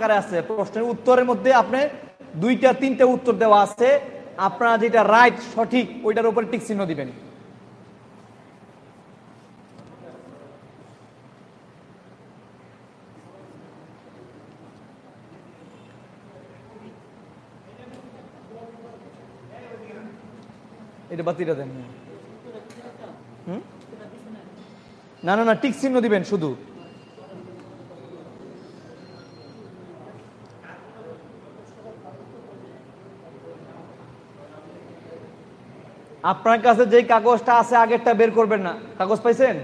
আকারে আছে। প্রশ্নের উত্তরের মধ্যে আপনি দুইটা, তিনটা উত্তর দেওয়া আছে। আপনারা যেটা রাইট সঠিক, ওইটার উপরে টিক চিহ্ন দিবেন। না না না, টিক চিহ্ন দিবেন শুধু। আপনার কাছে যে কাগজটা আছে, আগেরটা বের করবেন না। কাগজ পাইছেন?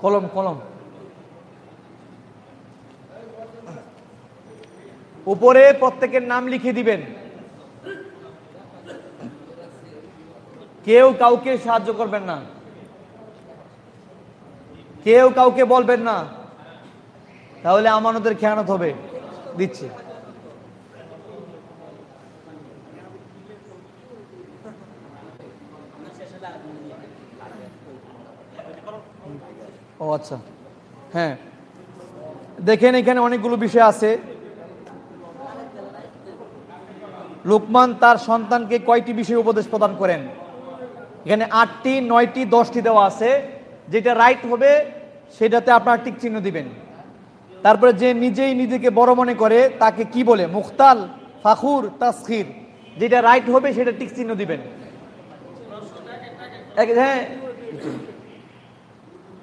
কলম কলম। উপরে প্রত্যেকের নাম লিখে দিবেন। কেউ কাউকে সাহায্য করবেন না। কেউ কাউকে বলবেন না। তাহলে আমানতের খেয়ানত হবে। দিচ্ছি। ও আচ্ছা। হ্যাঁ। দেখেন, এখানে অনেকগুলো বিষয় আছে। লোকমান তার সন্তানকে কয়টি বিষয় উপদেশ প্রদান করেন? এখানে আটটি, নয়টি, দশটি দেওয়া আছে। যেটা রাইট হবে, সেটাতে আপনার টিক চিহ্ন দিবেন। তারপরে যে নিজেই নিজেকে বড় মনে করে, তাকে কি বলে? মুখতাল, ফাখুর, তাসখির। যেটা রাইট হবে, সেটা টিক চিহ্ন দিবেন। হ্যাঁ।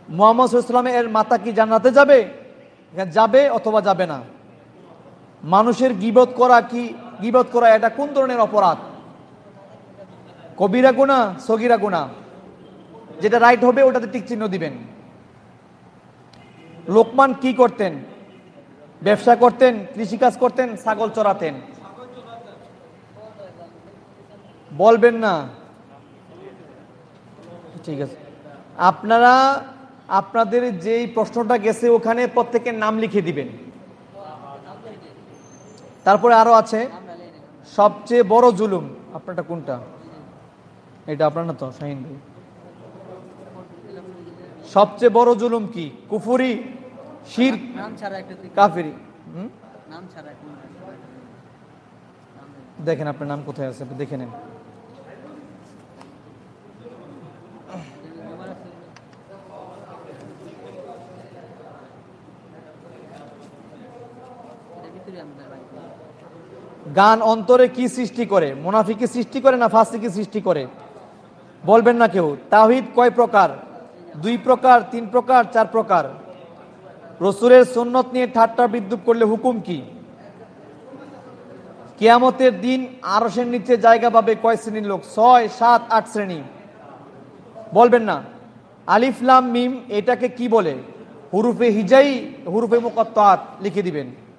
মোহাম্মদ ইসলামে এর মাতা কি জান্নাতে যাবে? যাবে অথবা যাবে না। মানুষের গিবত করা কি, গিবত করা এটা কোন ধরনের অপরাধ? কবিরা গুণা সগিরা গুণা যেটা রাইট হবে, ওটাতে টিক চিহ্ন দিবেন। লোকমান কি করতেন? ব্যবসা করতেন, কৃষিকাজ করতেন, ছাগল চড়াতেন বলবেন না। ঠিক আছে। আপনারা আপনাদের যেই প্রশ্নটা গেছে ওখানে প্রত্যেকের নাম লিখে দিবেন। তারপরে আরও আছে সবচেয়ে বড় জুলুম আপনারটা কোনটা? এটা আপনার না তো শাহিন ভাই। সবচেয়ে বড় জুলুম কি? কুফুরি শির কাফেরি। দেখেন আপনার নাম কোথায় আছে দেখে নেন এটার ভিতরে আমাদের রাখব। গান অন্তরে কি সৃষ্টি করে? মুনাফিকে সৃষ্টি করে না ফাসিকে সৃষ্টি করে? বলবেন না কেউ। তাহিদ কয় প্রকার? দুই প্রকার, তিন প্রকার, চার প্রকার? রসুরের সুন্নত নিয়ে ঠাট্টা বিদ্যুৎ করলে হুকুম কি? কেয়ামতের দিন আরসের নিচে জায়গা পাবে কয় শ্রেণির লোক? ছয়, সাত, আট শ্রেণি। বলবেন না। আলিফলাম মিম, এটাকে কি বলে? হুরুফে হিজাই, হুরুফে মুকত্তাত লিখে দিবেন।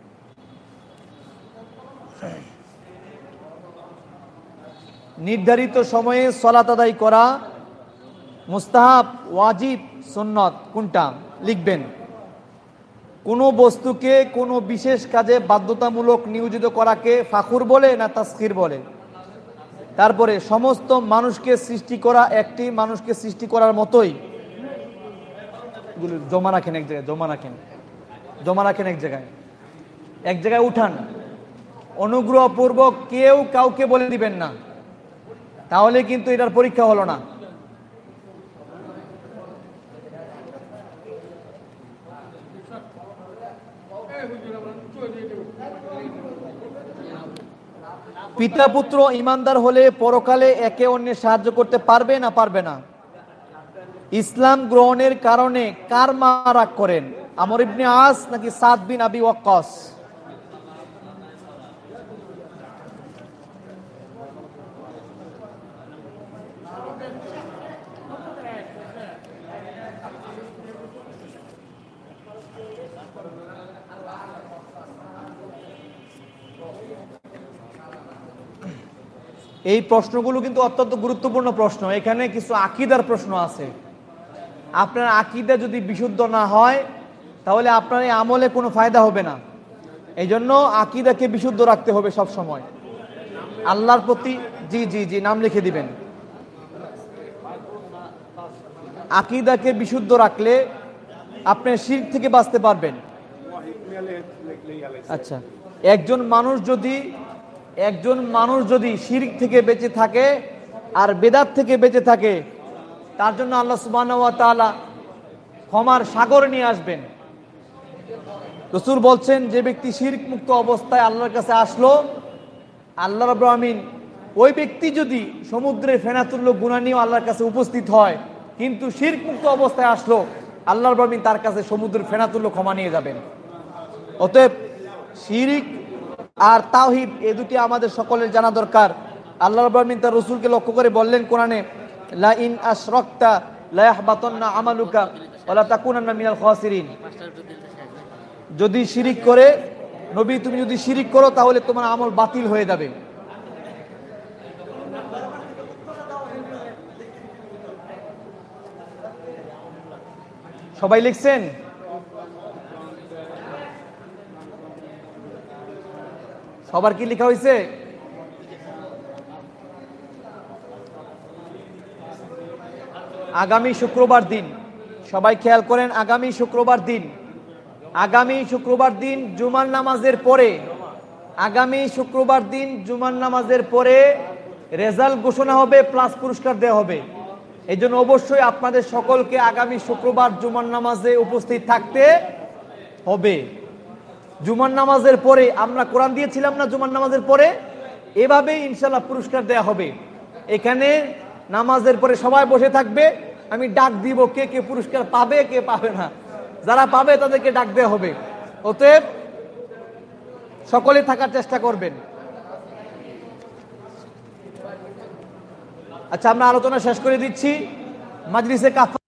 নির্ধারিত সময়ে সলাত আদায় করা মুস্তাহাব, ওয়াজিব, সুন্নত কোনটা লিখবেন? কোনো বস্তুকে কোনো বিশেষ কাজে বাধ্যতামূলক নিয়োজিত করাকে ফাখুর বলে না তাস্কির বলে? তারপরে, সমস্ত মানুষকে সৃষ্টি করা একটি মানুষকে সৃষ্টি করার মতোই। জমা রাখেন এক জায়গায়, জমা রাখেন। জমা রাখেন এক জায়গায়। এক জায়গায় উঠান। অনুগ্রহপূর্বক কেউ কাউকে বলে দিবেন না। তাহলে কিন্তু এটার পরীক্ষা হলো না। পিতা পুত্র ইমানদার হলে পরকালে একে অন্যের সাহায্য করতে পারবে না পারবে না। ইসলাম গ্রহণের কারণে কার মা রাগ করেন? আমর ইবনে আস নাকি সাদ বিন আবি ওয়াক্কাস? এই প্রশ্নগুলো কিন্তু অত্যন্ত গুরুত্বপূর্ণ প্রশ্ন। এখানে কিছু আকিদার প্রশ্ন আছে। আপনার আকিদা যদি বিশুদ্ধ না হয়, তাহলে আপনার এই আমলে কোনো ফায়দা হবে না। এই জন্য আকিদাকে বিশুদ্ধ রাখতে হবে সব সময় আল্লাহর প্রতি, জি জি জি, নাম লিখে দিবেন। আকিদাকে বিশুদ্ধ রাখলে আপনি শির থেকে বাঁচতে পারবেন। আচ্ছা একজন মানুষ যদি একজন মানুষ যদি শিরিক থেকে বেঁচে থাকে আর বেদাত থেকে বেঁচে থাকে, তার জন্য আল্লাহ সুবাহ ক্ষমার সাগর নিয়ে আসবেন। রসুল বলছেন, যে ব্যক্তি শিরক মুক্ত অবস্থায় আল্লাহর কাছে আসলো, আল্লাহ রব ওই ব্যক্তি যদি সমুদ্রে ফেনাতুল্য গুণা নিয়েও আল্লাহর কাছে উপস্থিত হয়, কিন্তু শিরক মুক্ত অবস্থায় আসলো, আল্লাহ আমিন তার কাছে সমুদ্রের ফেনাতুল্য ক্ষমা নিয়ে যাবেন। অতএব শিরিক আর তাওহিদ, এ দুটি আমাদের সকলের জানা দরকার। আল্লাহ রব আমিন তার রসুলকে লক্ষ্য করে বললেন কোরআনে, লা আশরাকতা আমালুকা তাকুনান্না মিনাল। যদি শিরিক করে, নবী, তুমি যদি শিরিক করো, তাহলে তোমার আমল বাতিল হয়ে যাবে। সবাই লিখছেন? সবার কি লেখা হয়েছে আগামী শুক্রবার দিন। সবাই খেয়াল করেন, আগামী শুক্রবার দিন। আগামী শুক্রবার দিন জুমার নামাজের পরে, আগামী শুক্রবার দিন জুমার নামাজের পরে রেজাল্ট ঘোষণা হবে প্লাস পুরস্কার দেওয়া হবে। এই জন্য অবশ্যই আপনাদের সকলকে আগামী শুক্রবার জুমার নামাজে উপস্থিত থাকতে হবে। জুমার নামাজের পরে আমরা কোরআন দিয়েছিলাম না জুমার নামাজের পরে? এভাবেই ইনশাল্লাহ পুরস্কার দেয়া হবে। এখানে নামাজের পরে সবাই বসে থাকবে। আমি ডাক দিব কে কে পুরস্কার পাবে, কে পাবে না। যারা পাবে তাদেরকে ডাক দেওয়া হবে। অতএব সকলে থাকার চেষ্টা করবেন। আচ্ছা আমরা আলোচনা শেষ করে দিচ্ছি। মাজলিসে কাফা